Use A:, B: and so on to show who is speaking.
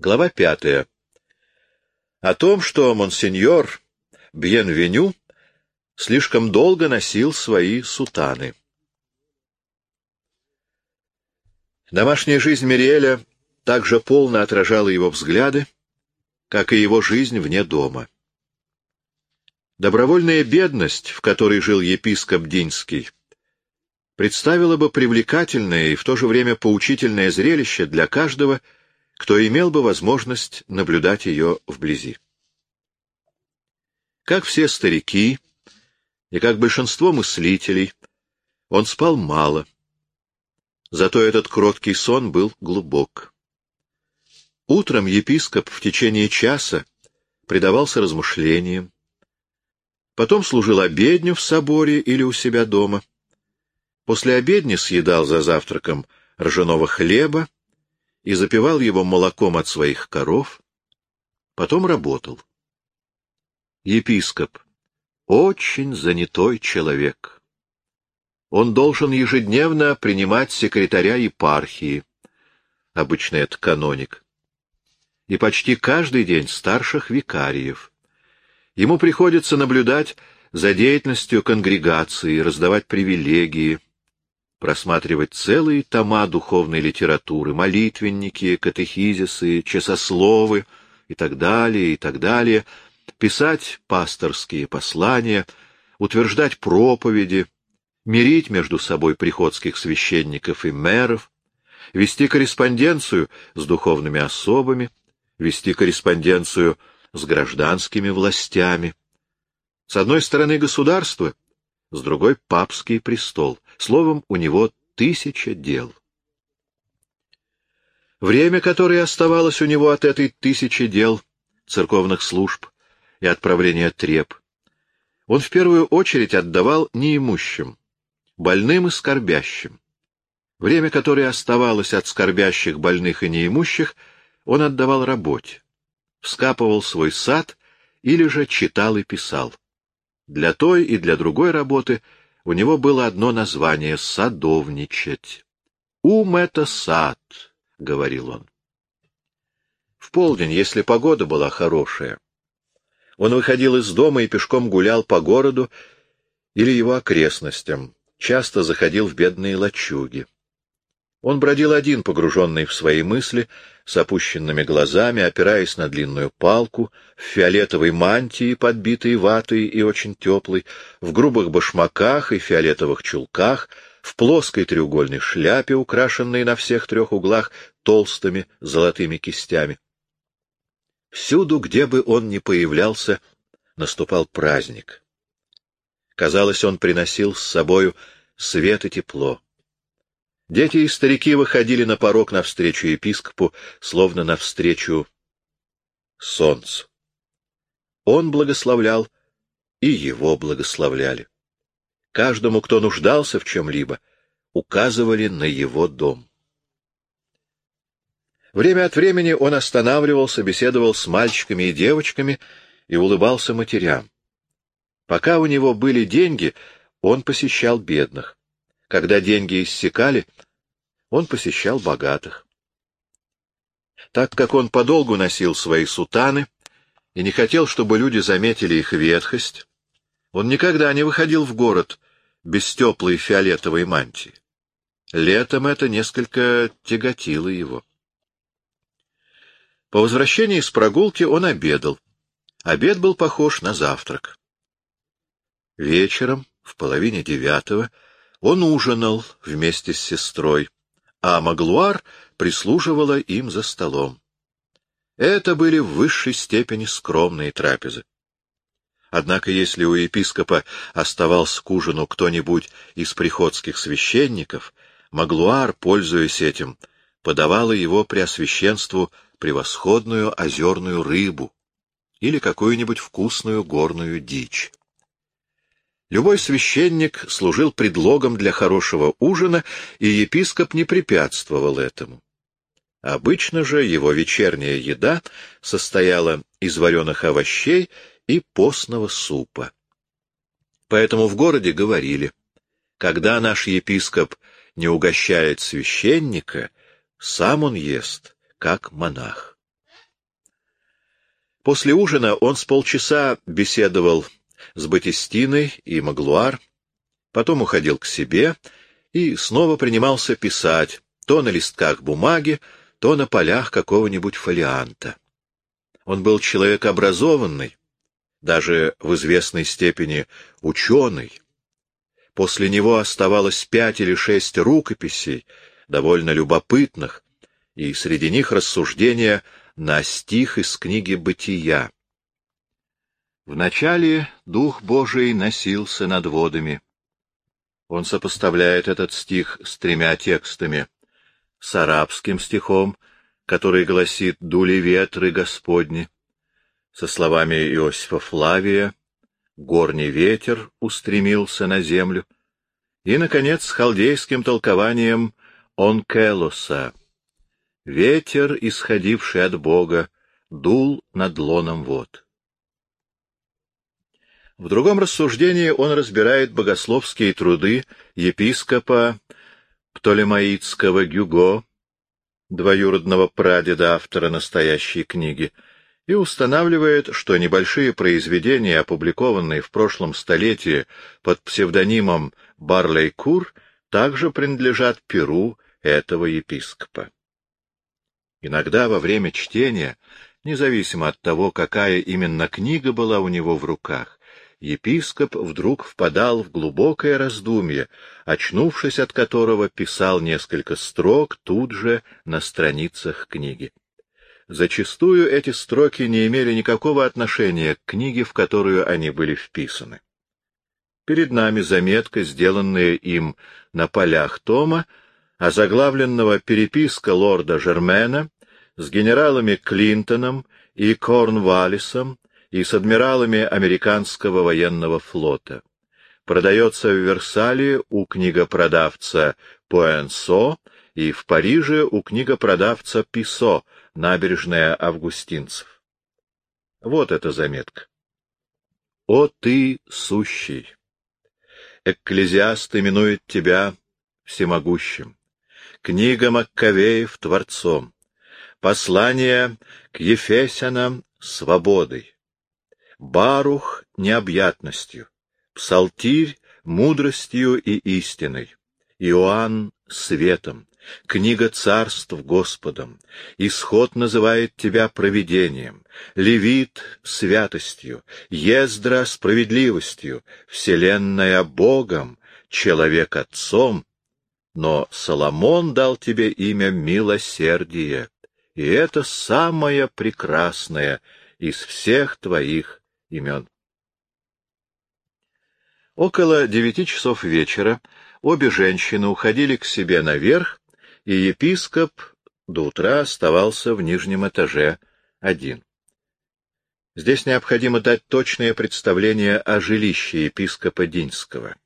A: Глава пятая. О том, что монсеньор Бьенвеню слишком долго носил свои сутаны. Домашняя жизнь Мириэля также полно отражала его взгляды, как и его жизнь вне дома. Добровольная бедность, в которой жил епископ Динский, представила бы привлекательное и в то же время поучительное зрелище для каждого, кто имел бы возможность наблюдать ее вблизи. Как все старики и как большинство мыслителей, он спал мало — Зато этот кроткий сон был глубок. Утром епископ в течение часа предавался размышлениям, потом служил обедню в соборе или у себя дома. После обедни съедал за завтраком ржаного хлеба и запивал его молоком от своих коров, потом работал. Епископ — очень занятой человек. Он должен ежедневно принимать секретаря епархии, обычно это каноник, и почти каждый день старших викариев. Ему приходится наблюдать за деятельностью конгрегации, раздавать привилегии, просматривать целые тома духовной литературы, молитвенники, катехизисы, часословы и так далее, и так далее, писать пасторские послания, утверждать проповеди — мирить между собой приходских священников и мэров, вести корреспонденцию с духовными особами, вести корреспонденцию с гражданскими властями. С одной стороны государство, с другой — папский престол. Словом, у него тысяча дел. Время, которое оставалось у него от этой тысячи дел, церковных служб и отправления треп, он в первую очередь отдавал неимущим, больным и скорбящим. Время, которое оставалось от скорбящих, больных и неимущих, он отдавал работе, вскапывал свой сад или же читал и писал. Для той и для другой работы у него было одно название — садовничать. «Ум — это сад», — говорил он. В полдень, если погода была хорошая, он выходил из дома и пешком гулял по городу или его окрестностям, часто заходил в бедные лачуги. Он бродил один, погруженный в свои мысли, с опущенными глазами, опираясь на длинную палку, в фиолетовой мантии, подбитой ватой и очень теплой, в грубых башмаках и фиолетовых чулках, в плоской треугольной шляпе, украшенной на всех трех углах толстыми золотыми кистями. Всюду, где бы он ни появлялся, наступал праздник. Казалось, он приносил с собою свет и тепло. Дети и старики выходили на порог навстречу епископу, словно навстречу солнцу. Он благословлял, и его благословляли. Каждому, кто нуждался в чем-либо, указывали на его дом. Время от времени он останавливался, беседовал с мальчиками и девочками и улыбался матерям. Пока у него были деньги, он посещал бедных. Когда деньги иссякали, он посещал богатых. Так как он подолгу носил свои сутаны и не хотел, чтобы люди заметили их ветхость, он никогда не выходил в город без теплой фиолетовой мантии. Летом это несколько тяготило его. По возвращении с прогулки он обедал. Обед был похож на завтрак. Вечером, в половине девятого, он ужинал вместе с сестрой, а Маглуар прислуживала им за столом. Это были в высшей степени скромные трапезы. Однако если у епископа оставался к ужину кто-нибудь из приходских священников, Маглуар, пользуясь этим, подавала его преосвященству превосходную озерную рыбу или какую-нибудь вкусную горную дичь. Любой священник служил предлогом для хорошего ужина, и епископ не препятствовал этому. Обычно же его вечерняя еда состояла из вареных овощей и постного супа. Поэтому в городе говорили, когда наш епископ не угощает священника, сам он ест, как монах. После ужина он с полчаса беседовал с Батистиной и Маглуар, потом уходил к себе и снова принимался писать, то на листках бумаги, то на полях какого-нибудь фолианта. Он был человек образованный, даже в известной степени ученый. После него оставалось пять или шесть рукописей, довольно любопытных, и среди них рассуждения на стих из книги «Бытия». Вначале Дух Божий носился над водами. Он сопоставляет этот стих с тремя текстами. С арабским стихом, который гласит «Дули ветры Господни», со словами Иосифа Флавия «Горний ветер устремился на землю», и, наконец, с халдейским толкованием «Онкелоса» «Ветер, исходивший от Бога, дул над лоном вод». В другом рассуждении он разбирает богословские труды епископа Птолемаитского Гюго, двоюродного прадеда автора настоящей книги, и устанавливает, что небольшие произведения, опубликованные в прошлом столетии под псевдонимом Барлей-Кур, также принадлежат перу этого епископа. Иногда во время чтения, независимо от того, какая именно книга была у него в руках, епископ вдруг впадал в глубокое раздумье, очнувшись от которого писал несколько строк тут же на страницах книги. Зачастую эти строки не имели никакого отношения к книге, в которую они были вписаны. Перед нами заметка, сделанная им на полях тома, озаглавленного переписка лорда Жермена с генералами Клинтоном и Корнваллисом и с адмиралами американского военного флота. Продается в Версале у книгопродавца Пуэнсо и в Париже у книгопродавца Писо, набережная Августинцев. Вот эта заметка. «О ты, сущий! Экклезиаст именует тебя всемогущим, книга Маккавеев — творцом, послание к Ефесянам — свободой, Барух — необъятностью, Псалтирь — мудростью и истиной, Иоанн — светом, Книга царств Господом, Исход называет тебя провидением, Левит — святостью, Ездра — справедливостью, Вселенная — Богом, Человек — Отцом, но Соломон дал тебе имя милосердие, и это самое прекрасное из всех твоих имен. Около девяти часов вечера обе женщины уходили к себе наверх, и епископ до утра оставался в нижнем этаже один. Здесь необходимо дать точное представление о жилище епископа Динского.